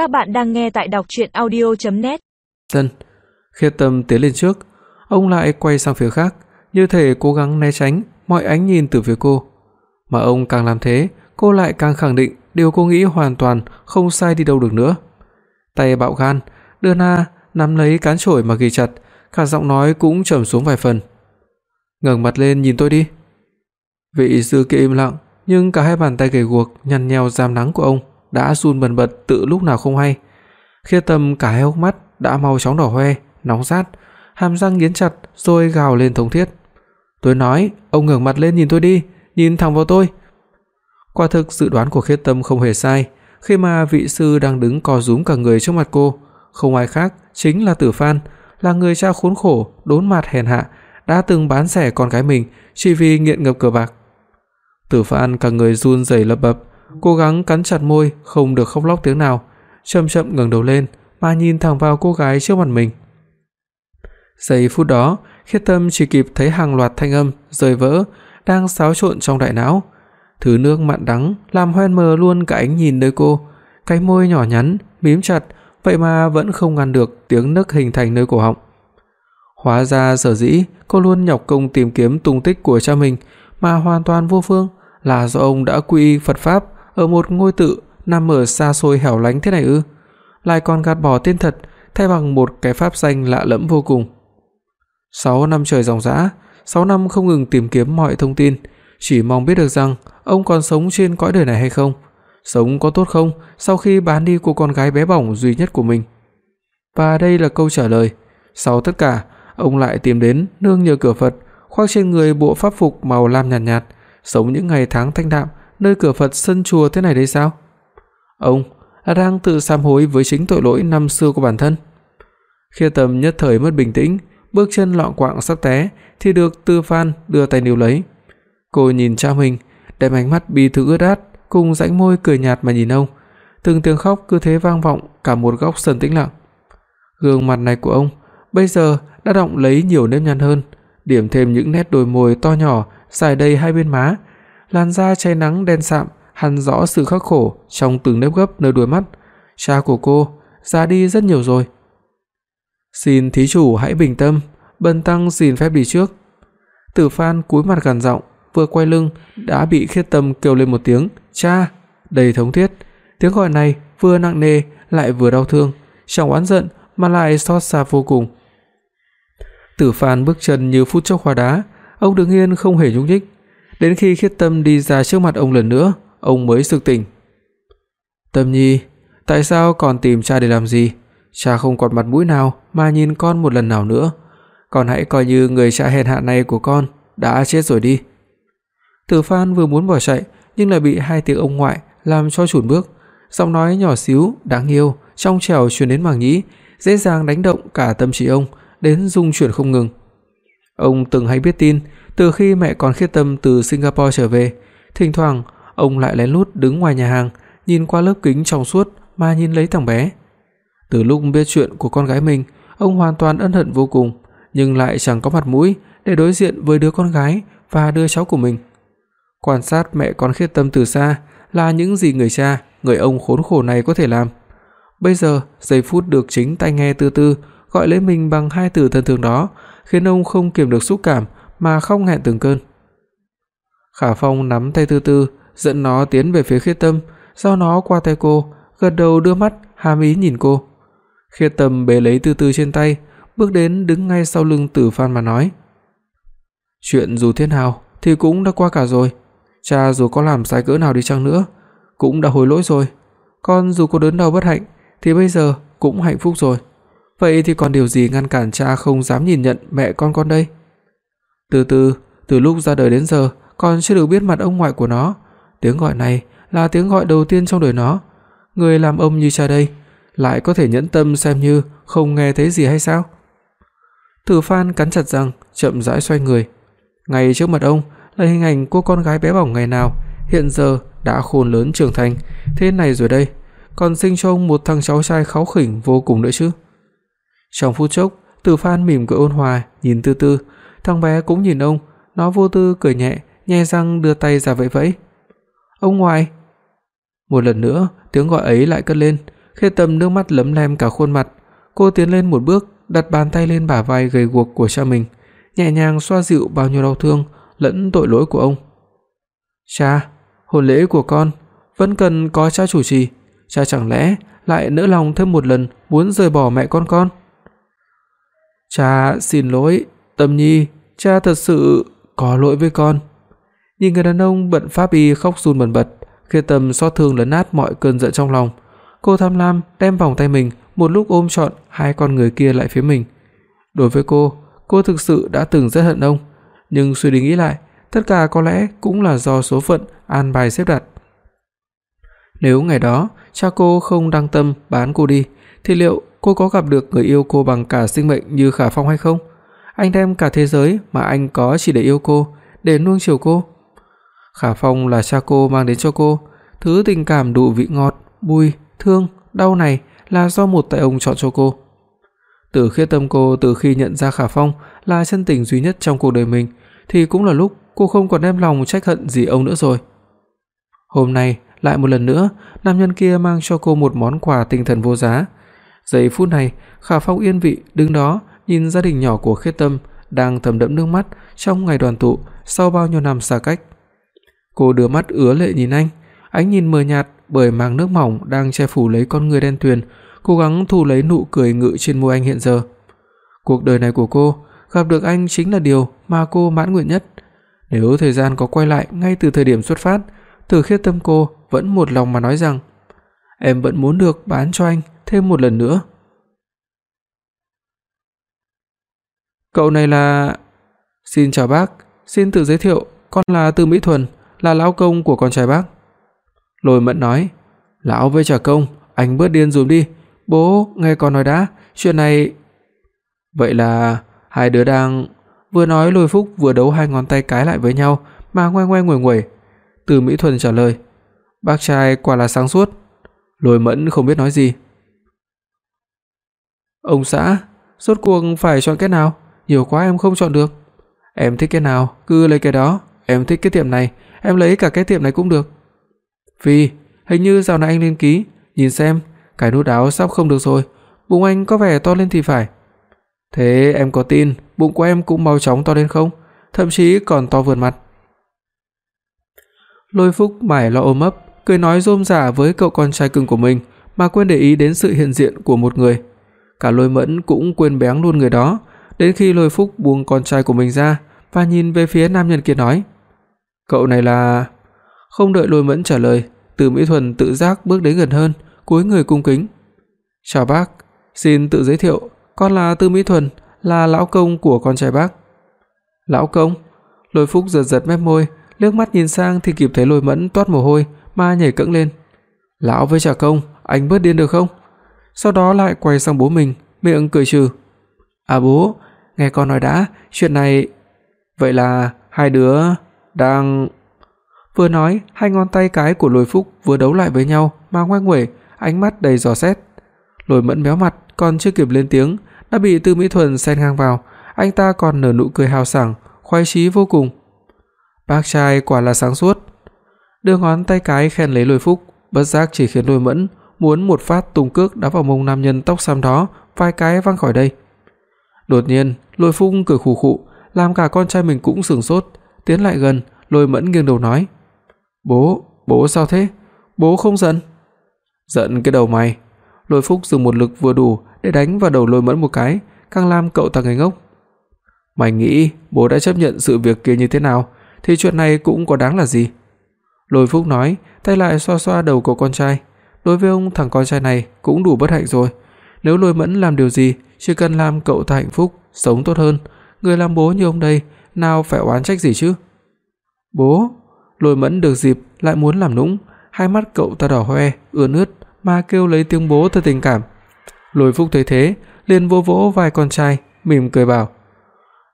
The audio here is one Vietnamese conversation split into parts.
Các bạn đang nghe tại đọc audio net Dân, Khiết Tâm tiến lên trước, ông lại quay sang phía khác, như thể cố gắng né tránh mọi ánh nhìn từ phía cô. Mà ông càng làm thế, cô lại càng khẳng định điều cô nghĩ hoàn toàn không sai đi đâu được nữa. Tay bạo gan, đưa na nắm lấy cán chổi mà ghi chặt, cả giọng nói cũng trầm xuống vài phần. Ngẩng mặt lên nhìn tôi đi. Vị sư kia im lặng, nhưng cả hai bàn tay gầy guộc nhăn nheo rám nắng của ông đã run bần bật tự lúc nào không hay. Khiết Tâm cả hai hốc mắt đã mau chóng đỏ hoe, nóng rát, hàm răng nghiến chặt rồi gào lên thống thiết. Tôi nói, ông ngẩng mặt lên nhìn tôi đi, nhìn thẳng vào tôi. Quả thực dự đoán của Khiết Tâm không hề sai, khi mà vị sư đang đứng co rúm cả người trước mặt cô, không ai khác chính là Tử Phan, là người cha khốn khổ, đốn mặt hèn hạ, đã từng bán rẻ con gái mình chỉ vì nghiện ngập cờ bạc. Tử Phan cả người run rẩy lập bập, cố gắng cắn chặt môi không được khóc lóc tiếng nào, chậm chậm ngẩng đầu lên mà nhìn thẳng vào cô gái trước mặt mình. Giây phút đó, Khiết Tâm chỉ kịp thấy hàng loạt thanh âm rơi vỡ đang xáo trộn trong đại não. Thứ nước mặn đắng làm hoen mờ luôn cả ánh nhìn nơi cô, cái môi nhỏ nhắn mím chặt, vậy mà vẫn không ngăn được tiếng nức hình thành nơi cổ họng. Hóa ra sở dĩ cô luôn nhọc công tìm kiếm tung tích của cha mình mà hoàn toàn vô phương là do ông đã quy Phật pháp ở một ngôi tự nằm ở xa xôi hẻo lánh thế này ư? Lại còn gạt bỏ tên thật thay bằng một cái pháp danh lạ lẫm vô cùng. 6 năm trời ròng rã, 6 năm không ngừng tìm kiếm mọi thông tin, chỉ mong biết được rằng ông còn sống trên cõi đời này hay không, sống có tốt không sau khi bán đi cô con gái bé bỏng duy nhất của mình. Và đây là câu trả lời. Sau tất cả, ông lại tìm đến nương nhờ cửa Phật, khoác trên người bộ pháp phục màu lam nhạt nhạt, sống những ngày tháng thanh đạm nơi cửa Phật sân chùa thế này đấy sao? Ông đang tự sám hối với chính tội lỗi năm xưa của bản thân. Khi Tâm nhất thời mất bình tĩnh, bước chân loạng quạng sắp té thì được Tư Phan đưa tay níu lấy. Cô nhìn cha mình, đem ánh mắt bi thương ướt át cùng rãnh môi cười nhạt mà nhìn ông, từng tiếng khóc cứ thế vang vọng cả một góc sân tĩnh lặng. Gương mặt này của ông bây giờ đã đọng lấy nhiều nếp nhăn hơn, điểm thêm những nét đôi môi to nhỏ dài đầy hai bên má, làn da cháy nắng đen sạm hằn rõ sự khắc khổ trong từng nếp gấp nơi đuôi mắt. Cha của cô già đi rất nhiều rồi. Xin thí chủ hãy bình tâm, bần tăng xin phép đi trước. Tử Phan cúi mặt gằn giọng, vừa quay lưng đã bị Khiết Tâm kêu lên một tiếng "Cha!" đầy thống thiết. Tiếng gọi này vừa nặng nề lại vừa đau thương, chẳng oán giận mà lại xót xa vô cùng. Tử Phan bước chân như phút chốc hóa đá, ông đứng yên không hề nhúc nhích, đến khi Khiết Tâm đi ra trước mặt ông lần nữa, ông mới sực tỉnh. "Tâm Nhi, tại sao còn tìm cha để làm gì? Cha không còn mặt mũi nào mà nhìn con một lần nào nữa, con hãy coi như người cha hèn hạ này của con đã chết rồi đi." Tử Phan vừa muốn bỏ chạy, nhưng lại bị hai tiếng ông ngoại làm cho chùn bước, giọng nói nhỏ xíu, đáng yêu, trong trẻo truyền đến màng nhĩ, dễ dàng đánh động cả tâm trí ông, đến rung chuyển không ngừng. Ông từng hay biết tin, từ khi mẹ con Khiết Tâm từ Singapore trở về, thỉnh thoảng ông lại lén lút đứng ngoài nhà hàng, nhìn qua lớp kính trong suốt mà nhìn lấy thằng bé. Từ lúc biết chuyện của con gái mình, ông hoàn toàn ân hận vô cùng, nhưng lại chẳng có mặt mũi để đối diện với đứa con gái và đứa cháu của mình. Quan sát mẹ con Khiết Tâm từ xa là những gì người cha, người ông khốn khổ này có thể làm. Bây giờ, giây phút được chính tai nghe từ từ gọi lấy mình bằng hai từ thân thương đó, khiến ông không kiềm được xúc cảm mà không hẹn từng cơn. Khả Phong nắm tay Tư Tư, dẫn nó tiến về phía Khiết Tâm, sau nó qua tay cô, gật đầu đưa mắt hàm ý nhìn cô. Khiết Tâm bế lấy Tư Tư trên tay, bước đến đứng ngay sau lưng Tử Phan mà nói: "Chuyện dù thế nào thì cũng đã qua cả rồi, cha dù có làm sai cỡ nào đi chăng nữa, cũng đã hối lỗi rồi, con dù có đớn đau bất hạnh thì bây giờ cũng hạnh phúc rồi. Vậy thì còn điều gì ngăn cản cha không dám nhìn nhận mẹ con con đây?" Từ từ, từ lúc ra đời đến giờ, con chưa được biết mặt ông ngoại của nó, tiếng gọi này là tiếng gọi đầu tiên trong đời nó. Người làm ông như cha đây, lại có thể nhẫn tâm xem như không nghe thấy gì hay sao? Tử Phan cắn chặt răng, chậm rãi xoay người. Ngay trước mặt ông là hình ảnh cô con gái bé bỏng ngày nào, hiện giờ đã khôn lớn trưởng thành, thế này rồi đây, còn sinh cho ông một thằng cháu trai kháu khỉnh vô cùng nữa chứ. Trong phút chốc, Tử Phan mỉm cười ôn hòa nhìn Tư Tư, thằng bé cũng nhìn ông, nó vô tư cười nhẹ, nhe răng đưa tay ra vẫy vẫy. "Ông ngoại." Một lần nữa, tiếng gọi ấy lại cất lên, Khê Tâm nước mắt lấm lem cả khuôn mặt, cô tiến lên một bước, đặt bàn tay lên bả vai gầy guộc của cha mình, nhẹ nhàng xoa dịu bao nhiêu đau thương lẫn tội lỗi của ông. "Cha, hôn lễ của con vẫn cần có cha chủ trì, cha chẳng lẽ lại nỡ lòng thêm một lần muốn rời bỏ mẹ con con?" "Cha xin lỗi, Tâm Nhi, cha thật sự có lỗi với con." Nhìn người đàn ông bận pháp y khóc run bần bật, Khê Tâm xót thương lấn át mọi cơn giận trong lòng. Cô tham lam đem vòng tay mình một lúc ôm trọn hai con người kia lại phía mình. Đối với cô, cô thực sự đã từng rất hận ông, nhưng suy đi nghĩ lại, tất cả có lẽ cũng là do số phận an bài xếp đặt. Nếu ngày đó cha cô không đăng tâm bán cô đi, thì liệu cô có gặp được người yêu cô bằng cả sinh mệnh như Khả Phong hay không? Anh đem cả thế giới mà anh có chỉ để yêu cô, để nuông chiều cô. Khả Phong là cha cô mang đến cho cô, thứ tình cảm đủ vị ngọt, bùi, thương, đau này là do một tay ông chọn cho cô. Từ khi tâm cô từ khi nhận ra Khả Phong là chân tình duy nhất trong cuộc đời mình, thì cũng là lúc cô không còn đem lòng trách hận gì ông nữa rồi. Hôm nay, lại một lần nữa, nam nhân kia mang cho cô một món quà tinh thần vô giá. Giây phút này, Khả Phong yên vị đứng đó, nhìn gia đình nhỏ của Khiết Tâm đang thầm đẫm nước mắt trong ngày đoàn tụ sau bao nhiêu năm xa cách. Cô đưa mắt ứa lệ nhìn anh, ánh nhìn mờ nhạt bởi màng nước mỏng đang che phủ lấy con người đen tuyền, cố gắng thu lấy nụ cười ngự trên môi anh hiện giờ. Cuộc đời này của cô, gặp được anh chính là điều mà cô mãn nguyện nhất. Nếu thời gian có quay lại ngay từ thời điểm xuất phát, Từ Khiết Tâm cô vẫn một lòng mà nói rằng em vẫn muốn được bán cho anh thêm một lần nữa. Cậu này là Xin chào bác, xin tự giới thiệu, con là Từ Mỹ Thuần, là lão công của con trai bác. Lôi Mẫn nói, "Lão với trả công, anh bớt điên dùm đi, bố nghe con nói đã, chuyện này." Vậy là hai đứa đang vừa nói Lôi Phúc vừa đấu hai ngón tay cái lại với nhau mà ngoe ngoe nguẩy nguẩy. Từ Mỹ Thuần trả lời, "Bác trai quả là sáng suốt." Lôi Mẫn không biết nói gì. "Ông xã, rốt cuộc phải chọn cái nào? Nhiều quá em không chọn được. Em thích cái nào cứ lấy cái đó, em thích cái tiệm này, em lấy cả cái tiệm này cũng được." "Phi, hình như dạo này anh lên ký, nhìn xem, cái nút áo sắp không được rồi, bụng anh có vẻ to lên thì phải." "Thế em có tin bụng của em cũng mau chóng to lên không? Thậm chí còn to vượt mặt." Lôi Phúc mải lo ôm ấp, cười nói rôm rả với cậu con trai cưng của mình mà quên để ý đến sự hiện diện của một người. Cả Lôi Mẫn cũng quên béng luôn người đó, đến khi Lôi Phúc buông con trai của mình ra và nhìn về phía nam nhân kia nói: "Cậu này là..." Không đợi Lôi Mẫn trả lời, Từ Mỹ Thuần tự giác bước đến gần hơn, cúi người cung kính. "Chào bác, xin tự giới thiệu, con là Từ Mỹ Thuần, là lão công của con trai bác." "Lão công?" Lôi Phúc giật giật mép môi, liếc mắt nhìn sang thì kịp thấy Lôi Mẫn toát mồ hôi mà nhảy cẫng lên. "Lão với trả công, anh bớt điên được không?" Sau đó lại quay sang bố mình, miệng cười trừ. "À bố, nghe con nói đã, chuyện này vậy là hai đứa đang Vừa nói, hai ngón tay cái của Lôi Phúc vừa đấu lại với nhau mà ngoe nguẩy, ánh mắt đầy dò xét. Lôi Mẫn méo mặt, còn chưa kịp lên tiếng, đã bị Tư Mỹ Thuần xen ngang vào, anh ta còn nở nụ cười hào sảng, khoái chí vô cùng. Bác trai quả là sáng suốt. Đưa ngón tay cái khen lấy Lôi Phúc, bất giác chỉ khiến Lôi Mẫn muốn một phát tung cước đá vào mông nam nhân tóc xám đó, vài cái văng khỏi đây. Đột nhiên, Lôi Phúc cười khủ khụ, làm cả con trai mình cũng sửng sốt, tiến lại gần, Lôi Mẫn nghiêng đầu nói: "Bố, bố sao thế? Bố không giận?" "Giận cái đầu mày." Lôi Phúc dùng một lực vừa đủ để đánh vào đầu Lôi Mẫn một cái, càng làm cậu ta ngây ngốc. "Mày nghĩ bố đã chấp nhận sự việc kia như thế nào thì chuyện này cũng có đáng là gì?" Lôi Phúc nói, tay lại xoa xoa đầu của con trai. Đối với ông thằng con trai này cũng đủ bất hạnh rồi. Nếu Lôi Mẫn làm điều gì, chỉ cần làm cậu ta hạnh phúc, sống tốt hơn, người làm bố như ông đây nào phải oán trách gì chứ? Bố, Lôi Mẫn được dịp lại muốn làm nũng, hai mắt cậu ta đỏ hoe, ươn ướt mà kêu lấy tiếng bố thật tình cảm. Lôi Phúc thấy thế, liền vỗ vỗ vai con trai, mỉm cười bảo: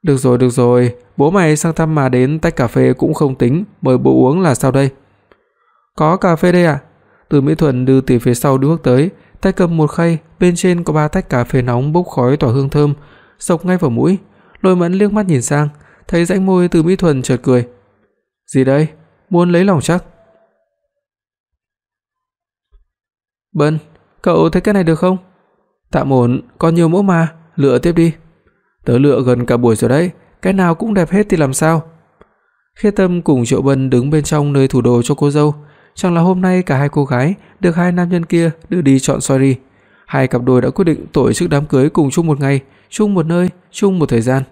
"Được rồi, được rồi, bố mày sang thăm mà đến tách cà phê cũng không tính, mời bố uống là sao đây?" "Có cà phê đây ạ." À? Từ Mỹ Thuần đưa từ phía sau bước tới, tay cầm một khay, bên trên có ba tách cà phê nóng bốc khói tỏa hương thơm, sộc ngay vào mũi. Lôi Mẫn liếc mắt nhìn sang, thấy rãnh môi Từ Mỹ Thuần chợt cười. "Gì đây? Muốn lấy lòng chắc?" "Bân, Cậu thấy cái này được không? Tạm ổn, còn nhiều mẫu mà, lựa tiếp đi. Tớ lựa gần cả buổi rồi đấy, cái nào cũng đẹp hết thì làm sao? Khê Tâm cùng Triệu Bân đứng bên trong nơi thủ đồ cho cô dâu, chẳng là hôm nay cả hai cô gái được hai nam nhân kia đưa đi chọn soiree. Hai cặp đôi đã quyết định tổ chức đám cưới cùng chung một ngày, chung một nơi, chung một thời gian.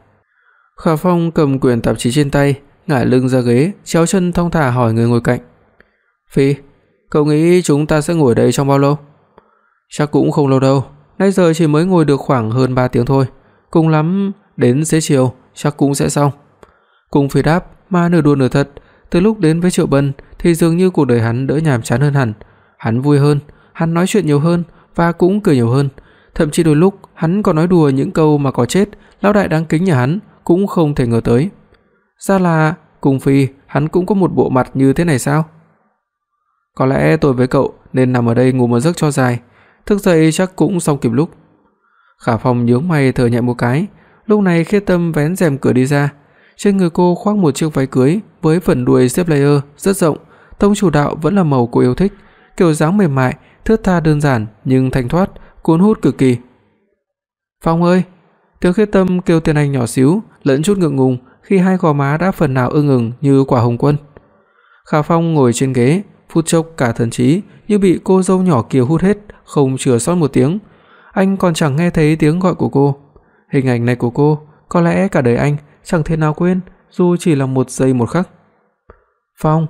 Khả Phong cầm quyển tạp chí trên tay, ngả lưng ra ghế, chéo chân thong thả hỏi người ngồi cạnh. "Phi, cậu nghĩ chúng ta sẽ ngồi đây trong bao lâu?" "Chắc cũng không lâu đâu, nãy giờ chỉ mới ngồi được khoảng hơn 3 tiếng thôi, cùng lắm đến xế chiều chắc cũng sẽ xong." Cùng Phi đáp, mà nửa đùa nửa thật, từ lúc đến với Triệu Bân thì dường như cuộc đời hắn đỡ nhàm chán hơn hẳn, hắn vui hơn, hắn nói chuyện nhiều hơn và cũng cười nhiều hơn, thậm chí đôi lúc hắn còn nói đùa những câu mà có chết lão đại đáng kính nhà hắn cũng không thể ngờ tới. Ra là cùng Phi, hắn cũng có một bộ mặt như thế này sao? Có lẽ tôi với cậu nên nằm ở đây ngủ một giấc cho dài, thức dậy chắc cũng xong kịp lúc. Khả Phong nhướng mày thở nhẹ một cái, lúc này Khê Tâm vén rèm cửa đi ra, trên người cô khoác một chiếc váy cưới với phần đuôi xếp layer rất rộng, tông chủ đạo vẫn là màu cô yêu thích, kiểu dáng mềm mại, thướt tha đơn giản nhưng thanh thoát, cuốn hút cực kỳ. "Phong ơi!" Tiêu Khiết Tâm kêu tên anh nhỏ xíu, lẫn chút ngượng ngùng khi hai gò má đã phần nào ưng ửng như quả hồng quân. Khả Phong ngồi trên ghế, phút chốc cả thần trí như bị cô dâu nhỏ kia hút hết, không chừa sót một tiếng. Anh còn chẳng nghe thấy tiếng gọi của cô. Hình ảnh này của cô, có lẽ cả đời anh chẳng thể nào quên, dù chỉ là một giây một khắc. "Phong."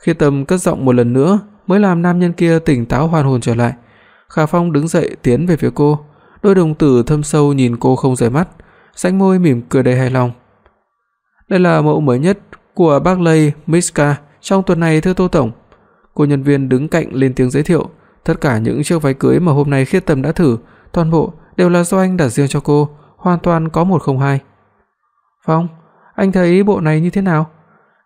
Khi Tâm cất giọng một lần nữa, mới làm nam nhân kia tỉnh táo hoàn hồn trở lại. Khả Phong đứng dậy tiến về phía cô, đôi đồng tử thâm sâu nhìn cô không rời mắt, rãnh môi mỉm cười đầy hài lòng. Đây là mẫu mới nhất của bác Lây Miska trong tuần này thưa Tô tổng. Cô nhân viên đứng cạnh lên tiếng giới thiệu, tất cả những chiếc váy cưới mà hôm nay Khiết Tâm đã thử, toàn bộ đều là do anh đặt riêng cho cô, hoàn toàn có một không hai. Phong, anh thấy bộ này như thế nào?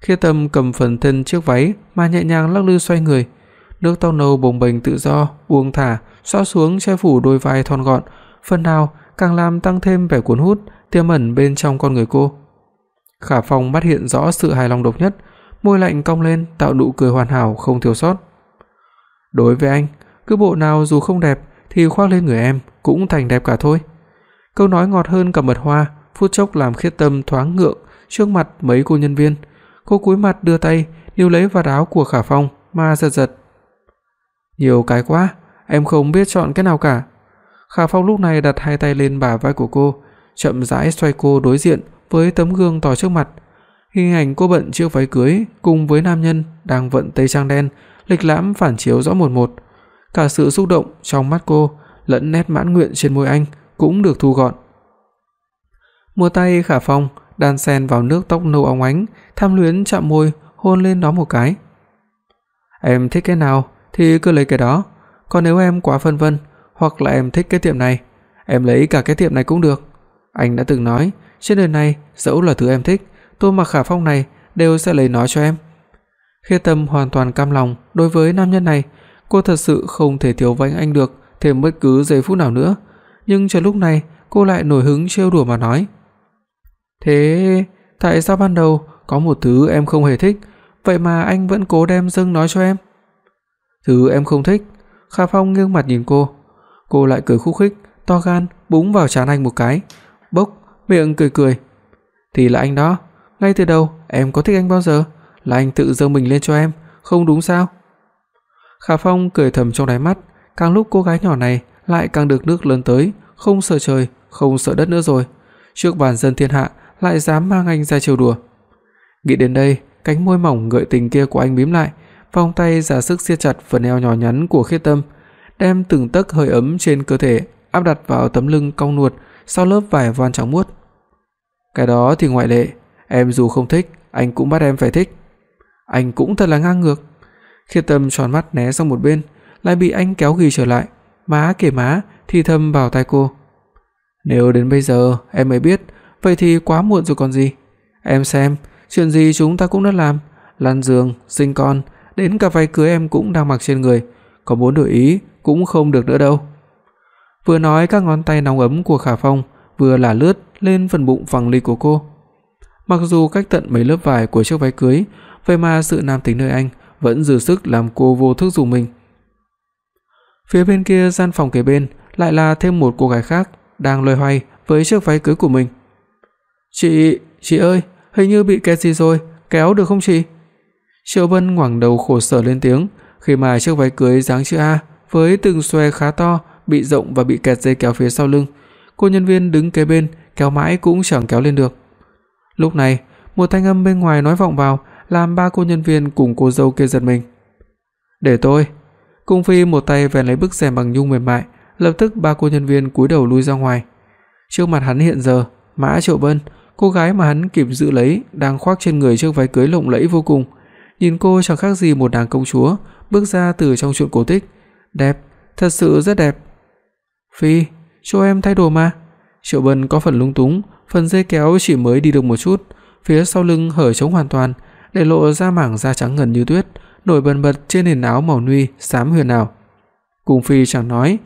Khiết Tâm cầm phần thân chiếc váy mà nhẹ nhàng lắc lư xoay người, nước tóc nâu bồng bềnh tự do buông thả xõa xuống che phủ đôi vai thon gọn, phần nào càng làm tăng thêm vẻ cuốn hút tiềm ẩn bên trong con người cô. Khả Phong bắt hiện rõ sự hài lòng độc nhất, môi lạnh cong lên tạo nụ cười hoàn hảo không thiếu sót. Đối với anh, cứ bộ nào dù không đẹp thì khoác lên người em cũng thành đẹp cả thôi. Câu nói ngọt hơn cả mật hoa, phút chốc làm Khiết Tâm thoáng ngượng trước mặt mấy cô nhân viên. Cô cúi mặt đưa tay níu lấy vạt áo của Khả Phong mà giật giật. "Nhiều cái quá, em không biết chọn cái nào cả." Khả Phong lúc này đặt hai tay lên bả vai của cô, chậm rãi xoay cô đối diện với tấm gương tỏ trước mặt. Hình ảnh cô bận chiếc váy cưới cùng với nam nhân đang vận tây trang đen, lịch lãm phản chiếu rõ một một. Cả sự xúc động trong mắt cô lẫn nét mãn nguyện trên môi anh cũng được thu gọn. Mua tay Khả Phong đan xen vào nước tóc nâu óng ánh, tham luyến chạm môi hôn lên nó một cái. Em thích cái nào thì cứ lấy cái đó, còn nếu em quá phân vân hoặc là em thích cái tiệm này, em lấy cả cái tiệm này cũng được. Anh đã từng nói, trên đời này dẫu là thứ em thích, tôi mặc Khả Phong này đều sẽ lấy nó cho em. Khi Tâm hoàn toàn cam lòng đối với nam nhân này, cô thật sự không thể thiếu vánh anh được thêm bất cứ giây phút nào nữa, nhưng chờ lúc này, cô lại nổi hứng trêu đùa mà nói: "Thế tại sao ban đầu có một thứ em không hề thích, vậy mà anh vẫn cố đem dâng nói cho em?" "Thứ em không thích?" Khả Phong nghiêng mặt nhìn cô. Cô lại cười khúc khích, to gan búng vào trán anh một cái, bốc miệng cười cười. "Thì là anh đó, ngay từ đầu em có thích anh bao giờ? Là anh tự dâng mình lên cho em, không đúng sao?" Khả Phong cười thầm trong đáy mắt, càng lúc cô gái nhỏ này lại càng được nước lớn tới, không sợ trời, không sợ đất nữa rồi. Trước bàn dân thiên hạ lại dám mang anh ra trêu đùa. Nghĩ đến đây, cánh môi mỏng gợi tình kia của anh mím lại, vòng tay ra sức siết chặt phần eo nhỏ nhắn của Khiết Tâm, đem từng tấc hơi ấm trên cơ thể áp đặt vào tấm lưng cong nuột sau lớp vải voan trắng muốt. Cái đó thì ngoại lệ, em dù không thích, anh cũng bắt em phải thích. Anh cũng thật là ngang ngược. Khiết Tâm tròn mắt né sang một bên, lại bị anh kéo ghì trở lại, má kề má thì thầm vào tai cô. Nếu đến bây giờ em mới biết, vậy thì quá muộn rồi còn gì. Em xem, chuyện gì chúng ta cũng đã làm, lăn giường, sinh con, đến cả váy cưới em cũng đang mặc trên người, có muốn đổi ý cũng không được nữa đâu. Vừa nói các ngón tay nóng ấm của Khả Phong vừa là lướt lên phần bụng phẳng lì của cô. Mặc dù cách tận mấy lớp vải của chiếc váy cưới, vậy mà sự nam tính nơi anh vẫn dư sức làm cô vô thức dùng mình. Phía bên kia gian phòng kế bên lại là thêm một cô gái khác đang loay hoay với chiếc váy cưới của mình. "Chị, chị ơi, hình như bị kẹt gì rồi, kéo được không chị?" Triệu Vân ngoảnh đầu khổ sở lên tiếng, khi mà chiếc váy cưới dáng chữ A với từng xòe khá to, bị rộng và bị kẹt dây kéo phía sau lưng. Cô nhân viên đứng kế bên kéo mãi cũng chẳng kéo lên được. Lúc này, một thanh âm bên ngoài nói vọng vào, làm ba cô nhân viên cùng cô dâu kia giật mình. "Để tôi." Cung Phi một tay vén lấy bức rèm bằng nhung mềm mại, lập tức ba cô nhân viên cúi đầu lui ra ngoài. Trước mặt hắn hiện giờ, Mã Triệu Bân, cô gái mà hắn kịp giữ lấy đang khoác trên người chiếc váy cưới lộng lẫy vô cùng. Nhìn cô chẳng khác gì một nàng công chúa bước ra từ trong truyện cổ tích, đẹp, thật sự rất đẹp. "Phi, cho em thay đồ mà." Triệu Bân có phần lung túng, phần dây kéo chỉ mới đi được một chút, phía sau lưng hở trống hoàn toàn, để lộ ra mảng da trắng ngần như tuyết, nổi bần bật trên nền áo màu nude xám huyền ảo. Cung Phi chẳng nói,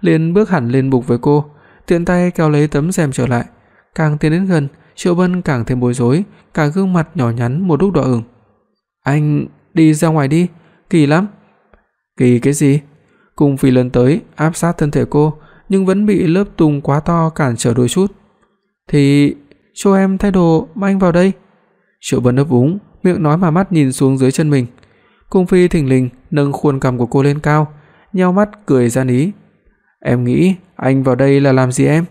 liền bước hẳn lên bục với cô, tiện tay kéo lấy tấm rèm trở lại. Càng tiến đến gần, Triệu Bân càng thêm bối rối, cả gương mặt nhỏ nhắn một lúc đỏ ửng. "Anh đi ra ngoài đi, kỳ lắm." "Kỳ cái gì?" Cung Phi lần tới, áp sát thân thể cô, nhưng vẫn bị lớp tùng quá to cản trở đôi chút. "Thì cho em thay đồ mà anh vào đây." Triệu Bân ấp úng, miệng nói mà mắt nhìn xuống dưới chân mình. Cung Phi thình lình nâng khuôn cằm của cô lên cao, nheo mắt cười gian ý. "Em nghĩ anh vào đây là làm gì em?"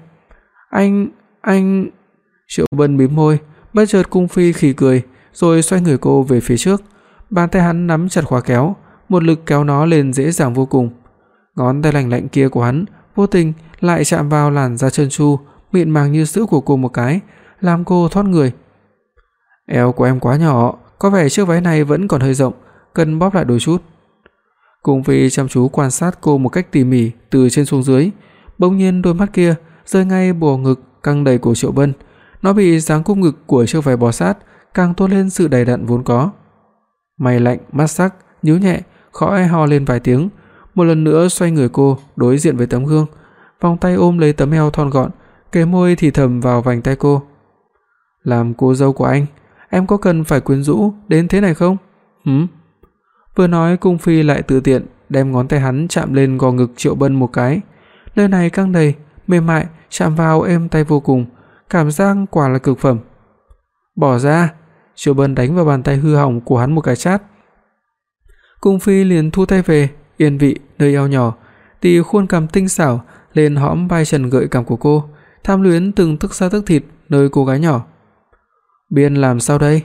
"Anh, anh..." Triệu Bân mím môi, bất chợt Cung Phi khì cười, rồi xoay người cô về phía trước. Bàn tay hắn nắm chặt khóa kéo, một lực kéo nó lên dễ dàng vô cùng. Ngón tay lạnh lạnh kia của hắn vô tình lại chạm vào làn da trơn tru, mịn màng như sữa của cô một cái, làm cô thoát người. Eo của em quá nhỏ, có vẻ chiếc váy này vẫn còn hơi rộng, cần bóp lại đôi chút. Cung Phi chăm chú quan sát cô một cách tỉ mỉ từ trên xuống dưới, bỗng nhiên đôi mắt kia rơi ngay bò ngực căng đầy của Triệu Bân, nó bị dáng cung ngực của chiếc váy bó sát càng tôn lên sự đầy đặn vốn có. Mày lạnh, mắt sắc, nhíu nhẹ, khó e ho lên vài tiếng, một lần nữa xoay người cô đối diện với tấm gương, vòng tay ôm lấy tấm eo thon gọn, kề môi thì thầm vào vành tay cô. "Làm cô dâu của anh, em có cần phải quyến rũ đến thế này không?" "Hửm?" Vừa nói cung phi lại tự tiện đem ngón tay hắn chạm lên gò ngực Triệu Bân một cái. Nơi này căng đầy, mềm mại, chạm vào êm tay vô cùng, cảm giác quả là cực phẩm. "Bỏ ra." Triệu Bân đánh vào bàn tay hư hỏng của hắn một cái chát. Cung phi liền thu tay về, yên vị nơi eo nhỏ, tì khuôn cằm tinh xảo lên hõm vai trần gợi cảm của cô, tham luyến từng tức da tức thịt nơi cô gái nhỏ. Biên làm sao đây?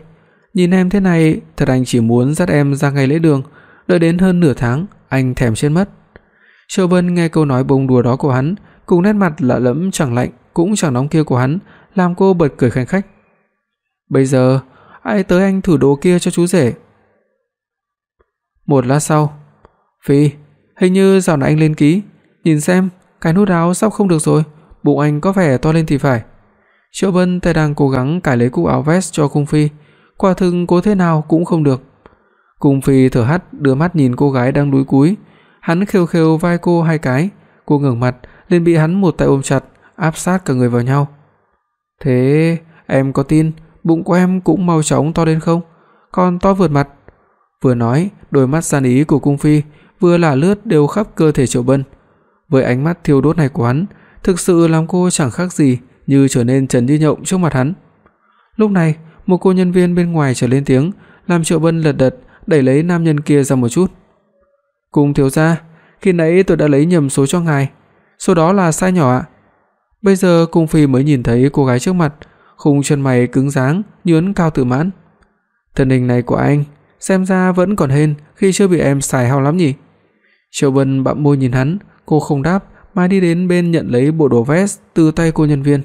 Nhìn em thế này, thật anh chỉ muốn dắt em ra ngày lễ đường, đợi đến hơn nửa tháng, anh thèm chết mất. triệu Bân nghe câu nói bông đùa đó của hắn, cùng nét mặt lạ lẫm chẳng lạnh cũng chẳng nóng kia của hắn, làm cô bật cười khanh khách. Bây giờ, ai tới anh thử đồ kia cho chú rể. Một lát sau, Phi, hình như dạo này anh lên ký, nhìn xem, cái nút áo sắp không được rồi, bụng anh có vẻ to lên thì phải. Triệu Bân tay đang cố gắng cài lấy cúc áo vest cho Cung Phi, quả thực cố thế nào cũng không được. Cung Phi thở hắt đưa mắt nhìn cô gái đang đúi cúi, hắn khều khều vai cô hai cái, cô ngẩng mặt, liền bị hắn một tay ôm chặt, áp sát cả người vào nhau. "Thế em có tin bụng của em cũng mau chóng to lên không? Còn to vượt mặt." Vừa nói, đôi mắt gian ý của cung phi vừa lả lướt đều khắp cơ thể Triệu Bân. Với ánh mắt thiêu đốt này của hắn, thực sự làm cô chẳng khác gì như trở nên trần như nhộng trước mặt hắn. Lúc này, một cô nhân viên bên ngoài trở lên tiếng, làm Triệu Bân lật đật đẩy lấy nam nhân kia ra một chút. "Cung thiếu gia, khi nãy tôi đã lấy nhầm số cho ngài, số đó là sai nhỏ ạ." Bây giờ cung phi mới nhìn thấy cô gái trước mặt, khung chân mày cứng dáng, nhướng cao tự mãn. Thân hình này của anh, xem ra vẫn còn hên khi chưa bị em xài hao lắm nhỉ. Triệu Vân bặm môi nhìn hắn, cô không đáp mà đi đến bên nhận lấy bộ đồ vest từ tay cô nhân viên.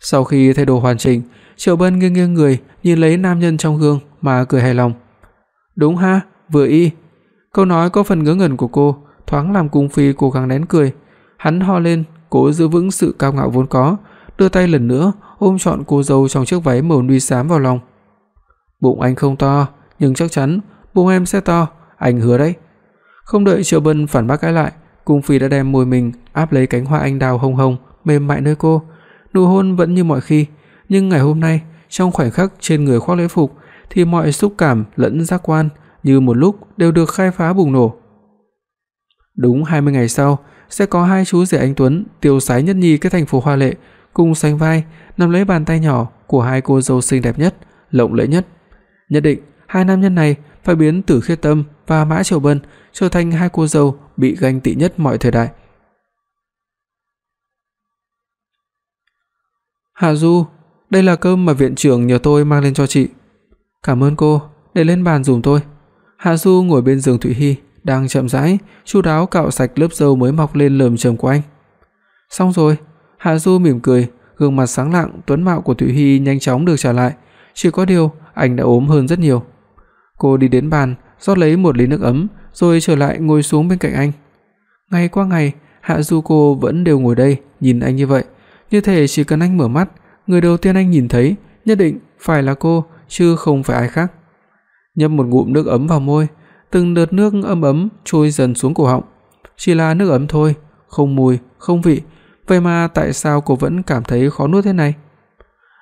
Sau khi thay đồ hoàn chỉnh, Triệu Bân nghiêng nghiêng người, nhìn lấy nam nhân trong gương mà cười hài lòng. "Đúng ha, vừa y." Câu nói có phần ngớ ngẩn của cô, thoáng làm Cung Phi cố gắng nén cười. Hắn ho lên, cố giữ vững sự cao ngạo vốn có, đưa tay lần nữa ôm trọn cô dâu trong chiếc váy màu nude xám vào lòng. "Bụng anh không to, nhưng chắc chắn bụng em sẽ to, anh hứa đấy." Không đợi Triệu Bân phản bác cái lại, Cung Phi đã đem môi mình áp lấy cánh hoa anh đào hồng hồng mềm mại nơi cô, nụ hôn vẫn như mọi khi, nhưng ngày hôm nay, trong khoảnh khắc trên người khoác lễ phục thì mọi xúc cảm lẫn giác quan như một lúc đều được khai phá bùng nổ. Đúng 20 ngày sau, sẽ có hai chú rể anh Tuấn tiêu sái nhất nhì cái thành phố hoa lệ, cùng sánh vai, nắm lấy bàn tay nhỏ của hai cô dâu xinh đẹp nhất, lộng lẫy nhất. Nhất định hai nam nhân này phải biến Tử Khiết Tâm và Mã Triều Bân trở thành hai cô dâu bị ganh tị nhất mọi thời đại. Hạ Du, đây là cơm mà viện trưởng nhờ tôi mang lên cho chị. Cảm ơn cô, để lên bàn giùm tôi. Hạ Du ngồi bên giường Thụy Hi, đang chậm rãi chu đáo cạo sạch lớp râu mới mọc lên lởm chởm của anh. Xong rồi, Hạ Du mỉm cười, gương mặt sáng lạng tuấn mạo của Thụy Hi nhanh chóng được trả lại, chỉ có điều anh đã ốm hơn rất nhiều. Cô đi đến bàn, rót lấy một ly nước ấm, rồi trở lại ngồi xuống bên cạnh anh. Ngày qua ngày, Hạ Du cô vẫn đều ngồi đây, nhìn anh như vậy, như thể chỉ cần anh mở mắt, người đầu tiên anh nhìn thấy nhất định phải là cô chứ không phải ai khác. Nhấp một ngụm nước ấm vào môi, từng đợt nước ấm ấm trôi dần xuống cổ họng. Chỉ là nước ấm thôi, không mùi, không vị, vậy mà tại sao cô vẫn cảm thấy khó nuốt thế này?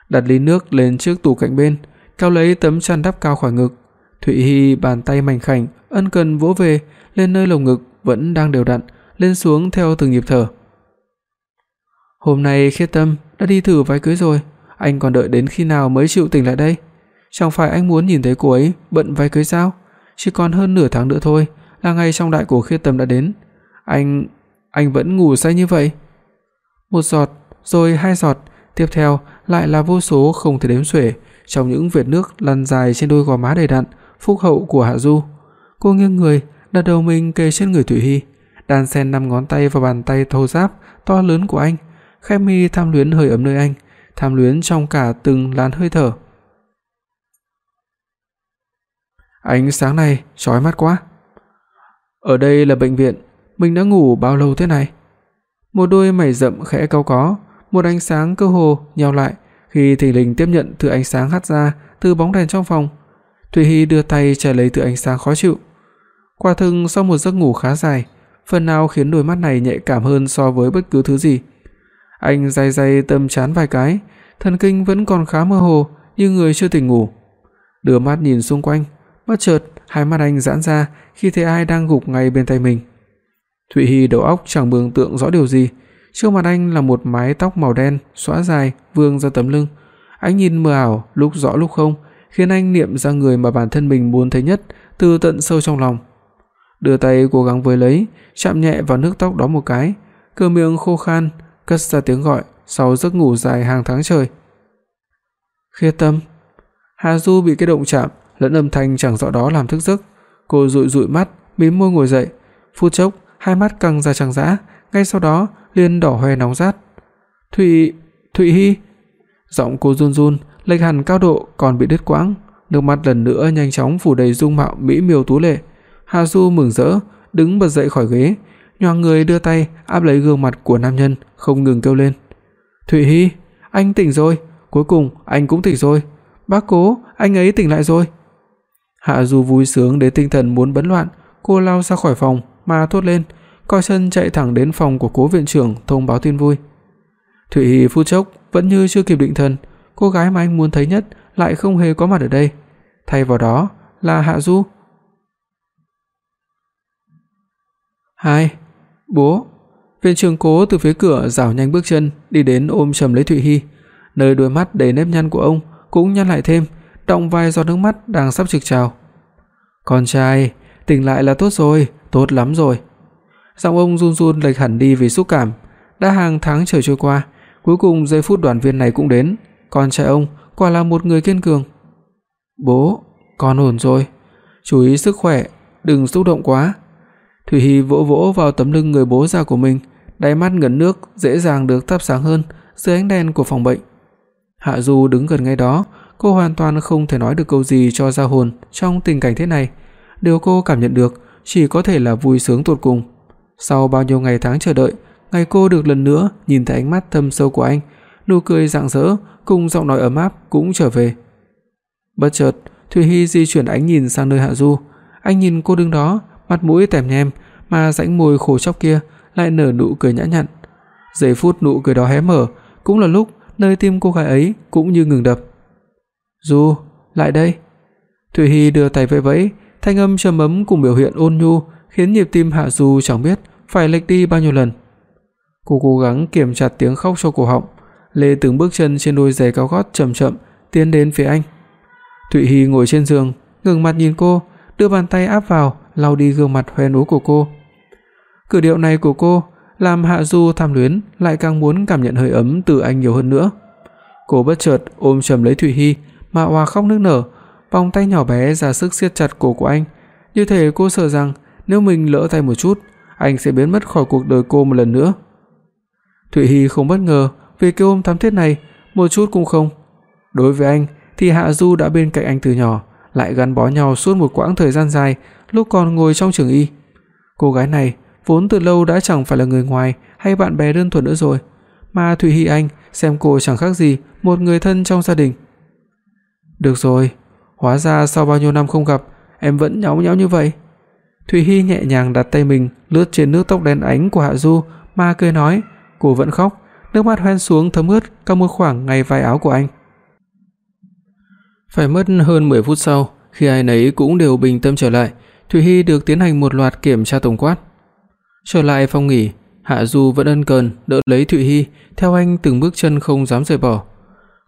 Đặt ly nước lên trước tủ cạnh bên, kéo lấy tấm chăn đắp cao khỏi ngực. Thụy Hi bàn tay mảnh khảnh ân cần vỗ về lên nơi lồng ngực vẫn đang đều đặn, lên xuống theo từng nhịp thở. Hôm nay Khiết Tâm đã đi thử váy cưới rồi, anh còn đợi đến khi nào mới chịu tỉnh lại đây? Chẳng phải anh muốn nhìn thấy cô ấy bận váy cưới sao? Chỉ còn hơn nửa tháng nữa thôi là ngày trong đại của Khiết Tâm đã đến. Anh anh vẫn ngủ say như vậy? Một giọt, rồi hai giọt, tiếp theo lại là vô số không thể đếm xuể trong những vệt nước lăn dài trên đôi gò má đầy đặn, phúc hậu của Hạ Du. Cô nghiêng người, đặt đầu mình kề trên người Thủy Hi, đan xen năm ngón tay vào bàn tay thô ráp to lớn của anh, khẽ mi tham luyến hơi ấm nơi anh, tham luyến trong cả từng làn hơi thở. Ánh sáng này chói mắt quá. Ở đây là bệnh viện, mình đã ngủ bao lâu thế này? Một đôi mày rậm khẽ cau có, một ánh sáng cơ hồ nheo lại khi thình lình tiếp nhận thứ ánh sáng hắt ra từ bóng đèn trong phòng. Thủy Hi đưa tay che lấy thứ ánh sáng khó chịu. Quả thực sau một giấc ngủ khá dài, phần nào khiến đôi mắt này nhạy cảm hơn so với bất cứ thứ gì. Anh day day tâm chán vài cái, thần kinh vẫn còn khá mơ hồ như người chưa tỉnh ngủ. Đưa mắt nhìn xung quanh, bất chợt hai mắt anh giãn ra khi thấy ai đang gục ngay bên tay mình. Thụy Hi đầu óc chẳng mường tượng rõ điều gì, trước mặt anh là một mái tóc màu đen xõa dài vương ra tấm lưng. Ánh nhìn mờ ảo, lúc rõ lúc không, khiến anh niệm ra người mà bản thân mình muốn thấy nhất từ tận sâu trong lòng. Đưa tay cố gắng với lấy, chạm nhẹ vào nước tóc đó một cái, cửa miệng khô khan, cất ra tiếng gọi sau giấc ngủ dài hàng tháng trời. Khê Tâm. Hà Du bị cái động chạm lẫn âm thanh chẳng rõ đó làm thức giấc, cô dụi dụi mắt, mím môi ngồi dậy, phút chốc hai mắt căng ra trắng dã, ngay sau đó liền đỏ hoe nóng rát. "Thụy, Thụy Hi." Giọng cô run run, lệch hẳn cao độ còn bị đứt quãng, nước mắt lần nữa nhanh chóng phủ đầy dung mạo mỹ miều tú lệ. Hà Du mừng rỡ, đứng bật dậy khỏi ghế, nhoang người đưa tay áp lấy gương mặt của nam nhân, không ngừng kêu lên. "Thụy Hi, anh tỉnh rồi, cuối cùng anh cũng tỉnh rồi. Bác Cố, anh ấy tỉnh lại rồi." Hạ Du vui sướng đến tinh thần muốn bấn loạn, cô lao ra khỏi phòng mà thốt lên, coi chân chạy thẳng đến phòng của Cố viện trưởng thông báo tin vui. Thụy Hi phút chốc vẫn như chưa kịp định thần, cô gái mà anh muốn thấy nhất lại không hề có mặt ở đây, thay vào đó là Hạ Du. "Hai, bố." Viện trưởng Cố từ phía cửa rảo nhanh bước chân đi đến ôm chầm lấy Thụy Hi, nơi đôi mắt đầy nếp nhăn của ông cũng nhăn lại thêm, đọng vài giọt nước mắt đang sắp trực trào. "Con trai, tỉnh lại là tốt rồi, tốt lắm rồi." Giọng ông run run lệch hẳn đi vì xúc cảm, đã hàng tháng trời trôi qua, cuối cùng giây phút đoàn viên này cũng đến, con trai ông quả là một người kiên cường. "Bố, con ổn rồi, chú ý sức khỏe, đừng xúc động quá." Thủy Hi vỗ vỗ vào tấm lưng người bố già của mình, đáy mắt ngấn nước dễ dàng được thắp sáng hơn dưới ánh đèn của phòng bệnh. Hạ Du đứng gần ngay đó, cô hoàn toàn không thể nói được câu gì cho ra hồn trong tình cảnh thế này. Điều cô cảm nhận được chỉ có thể là vui sướng tột cùng. Sau bao nhiêu ngày tháng chờ đợi, ngày cô được lần nữa nhìn thấy ánh mắt thâm sâu của anh, nụ cười rạng rỡ cùng giọng nói ấm áp cũng trở về. Bất chợt, Thủy Hi di chuyển ánh nhìn sang nơi Hạ Du, anh nhìn cô đứng đó, mặt mũi tèm nhem mà rãnh môi khổ chóc kia lại nở nụ cười nhã nhặn. Giây phút nụ cười đó hé mở, cũng là lúc nơi tim cô gái ấy cũng như ngừng đập. "Du, lại đây." Thủy Hi đưa tay vẫy vẫy, thanh âm trầm ấm cùng biểu hiện ôn nhu khiến nhịp tim Hạ Du chẳng biết phải lệch đi bao nhiêu lần. Cô cố gắng kiềm chặt tiếng khóc cho cổ họng, lê từng bước chân trên đôi giày cao gót chậm chậm tiến đến phía anh. Thụy Hi ngồi trên giường, ngẩng mặt nhìn cô, đưa bàn tay áp vào, lau đi gương mặt hoen ố của cô. Cử điệu này của cô làm Hạ Du tham luyến, lại càng muốn cảm nhận hơi ấm từ anh nhiều hơn nữa. Cô bất chợt ôm chầm lấy Thụy Hi, mà òa khóc nức nở, vòng tay nhỏ bé ra sức siết chặt cổ của anh, như thể cô sợ rằng nếu mình lỡ tay một chút, anh sẽ biến mất khỏi cuộc đời cô một lần nữa. Thụy Hi không bất ngờ vì cái ôm thắm thiết này, một chút cũng không. Đối với anh thì Hạ Du đã bên cạnh anh từ nhỏ, lại gắn bó nhau suốt một quãng thời gian dài lúc còn ngồi trong trường y. Cô gái này vốn từ lâu đã chẳng phải là người ngoài hay bạn bè đơn thuần nữa rồi, mà Thụy Hi Anh xem cô chẳng khác gì một người thân trong gia đình. Được rồi, hóa ra sau bao nhiêu năm không gặp, em vẫn nhõng nhẽo như vậy. Thủy Hi nhẹ nhàng đặt tay mình lướt trên nước tóc đen ánh của Hạ Du mà cười nói, cô vẫn khóc, nước mắt hoen xuống thấm ướt cả một khoảng ngay vai áo của anh. Phải mất hơn 10 phút sau, khi ai nấy cũng đều bình tâm trở lại, Thủy Hi được tiến hành một loạt kiểm tra tổng quát. Trở lại phòng nghỉ, Hạ Du vẫn ân cần đỡ lấy Thụy Hi, theo anh từng bước chân không dám rời bỏ.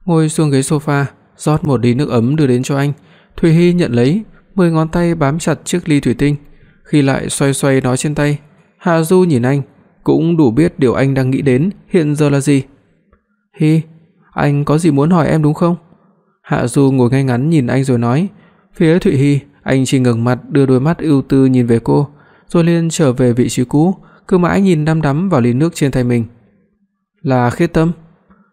Ngồi xuống ghế sofa, rót một ly nước ấm đưa đến cho anh. Thủy Hi nhận lấy, mười ngón tay bám chặt chiếc ly thủy tinh, khi lại xoay xoay nó trên tay. Hạ Du nhìn anh, cũng đủ biết điều anh đang nghĩ đến hiện giờ là gì. "Hi, anh có gì muốn hỏi em đúng không?" Hạ Du ngồi ngay ngắn nhìn anh rồi nói. Phía Thụy Hi, anh chỉ ngẩng mặt đưa đôi mắt ưu tư nhìn về cô, rồi liền trở về vị trí cũ, cứ mãi nhìn đăm đắm vào ly nước trên tay mình. "Là Khiết Tâm?"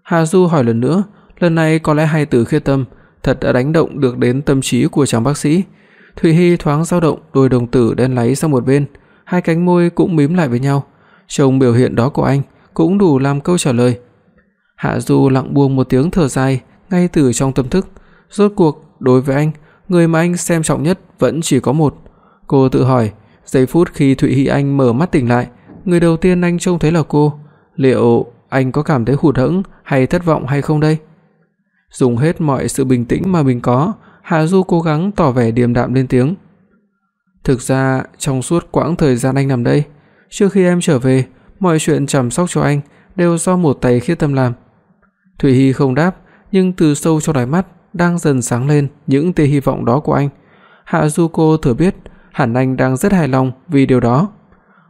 Hạ Du hỏi lần nữa, lần này có lẽ hai từ Khiết Tâm thật đã đánh động được đến tâm trí của chàng bác sĩ. Thụy Hi thoáng dao động, đôi đồng tử đen láy sang một bên, hai cánh môi cũng mím lại với nhau. Trông biểu hiện đó của anh cũng đủ làm câu trả lời. Hạ Du lặng buông một tiếng thở dài ngay từ trong tâm thức, rốt cuộc đối với anh, người mà anh xem trọng nhất vẫn chỉ có một. Cô tự hỏi, giây phút khi Thụy Hi Anh mở mắt tỉnh lại, người đầu tiên anh trông thấy là cô, liệu anh có cảm thấy hụt hẫng hay thất vọng hay không đây? Dùng hết mọi sự bình tĩnh mà mình có, Hạ Du cố gắng tỏ vẻ điềm đạm lên tiếng. Thực ra, trong suốt quãng thời gian anh nằm đây, trước khi em trở về, mọi chuyện chăm sóc cho anh đều do một tay khiết tâm làm. Thủy Hi không đáp, nhưng từ sâu trong đáy mắt đang dần sáng lên những tia hy vọng đó của anh. Hạ Du cô thừa biết, hẳn anh đang rất hài lòng vì điều đó.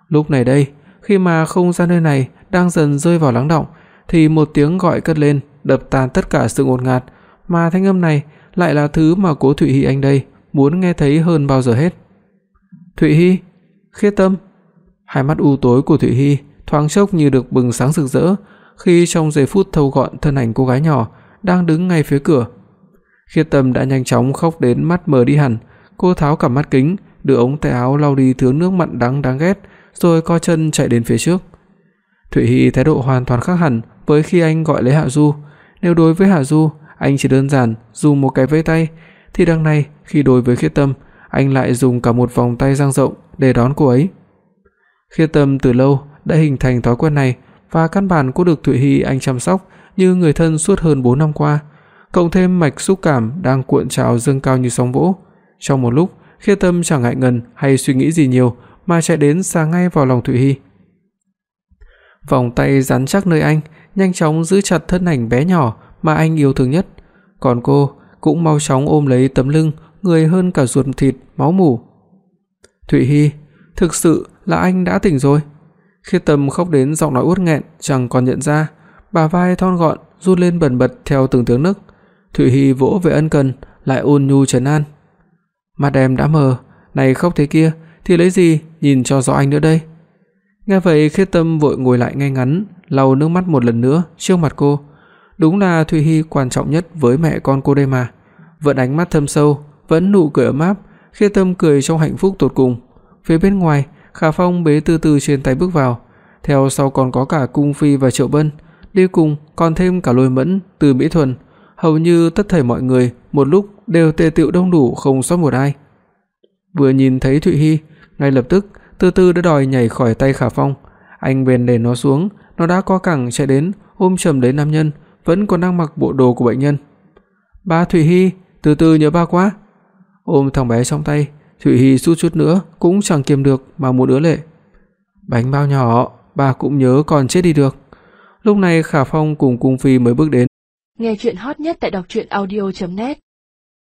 Lúc này đây, khi mà không gian nơi này đang dần rơi vào lắng động, thì một tiếng gọi cất lên, đập tan tất cả sự ngột ngạt, mà thanh âm này lại là thứ mà Cố Thụy Hi anh đây muốn nghe thấy hơn bao giờ hết. "Thụy Hi, Khiết Tâm." Hai mắt u tối của Thụy Hi thoáng chốc như được bừng sáng rực rỡ khi trong giây phút thâu gọn thân ảnh cô gái nhỏ đang đứng ngay phía cửa. Khiết Tâm đã nhanh chóng khóc đến mắt mờ đi hẳn, cô tháo cả mắt kính, đưa ống tay áo lau đi thứ nước mặn đắng đáng ghét, rồi co chân chạy đến phía trước. Thụy Hi thái độ hoàn toàn khác hẳn với khi anh gọi lấy Hạ Du, nếu đối với Hạ Du, anh chỉ đơn giản dùng một cái vẫy tay, thì đằng này khi đối với Khiết Tâm, anh lại dùng cả một vòng tay dang rộng để đón cô ấy. Khiết Tâm từ lâu đã hình thành thói quen này và căn bản cô được Thụy Hi anh chăm sóc như người thân suốt hơn 4 năm qua, cộng thêm mạch xúc cảm đang cuộn trào dâng cao như sóng vỗ. Trong một lúc, Khiết Tâm chẳng ngại ngần hay suy nghĩ gì nhiều mà chạy đến xa ngay vào lòng Thụy Hi. Vòng tay rắn chắc nơi anh, nhanh chóng giữ chặt thân ảnh bé nhỏ mà anh yêu thương nhất, còn cô cũng mau chóng ôm lấy tấm lưng người hơn cả ruột thịt máu mủ. Thụy Hi, thực sự là anh đã tỉnh rồi. Khi Tâm khóc đến giọng nói uất nghẹn chẳng còn nhận ra, bà vai thon gọn run lên bần bật theo từng tiếng nức. Thụy Hi vỗ về ân cần, lại ôn nhu trấn an. Mặt em đã mờ, này khóc thế kia thì lấy gì nhìn cho rõ anh nữa đây. Nghe vậy Khiết Tâm vội ngồi lại ngay ngắn, lau nước mắt một lần nữa trước mặt cô. Đúng là Thụy Hi quan trọng nhất với mẹ con cô đây mà. Vẫn ánh mắt thâm sâu, vẫn nụ cười ấm áp, Khiết Tâm cười trong hạnh phúc tột cùng. Phía bên ngoài, Khả Phong bế từ từ trên tay bước vào, theo sau còn có cả Cung Phi và Triệu Bân, đi cùng còn thêm cả Lôi Mẫn, Từ Mỹ Thuần, hầu như tất thảy mọi người một lúc đều tề tựu đông đủ không sót một ai. Vừa nhìn thấy Thụy Hi, ngay lập tức từ Từ đã đòi nhảy khỏi tay Khả Phong, anh bèn để nó xuống, nó đã co cẳng chạy đến ôm chầm lấy nam nhân vẫn còn đang mặc bộ đồ của bệnh nhân. "Ba Thụy Hi, từ từ nhớ ba quá." Ôm thằng bé trong tay, Thụy Hi suýt chút nữa cũng chẳng kiềm được mà muốn ứa lệ. Bánh bao nhỏ, bà cũng nhớ còn chết đi được. Lúc này Khả Phong cùng cung phi mới bước đến. Nghe truyện hot nhất tại đọc truyện audio net